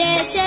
లేచెరో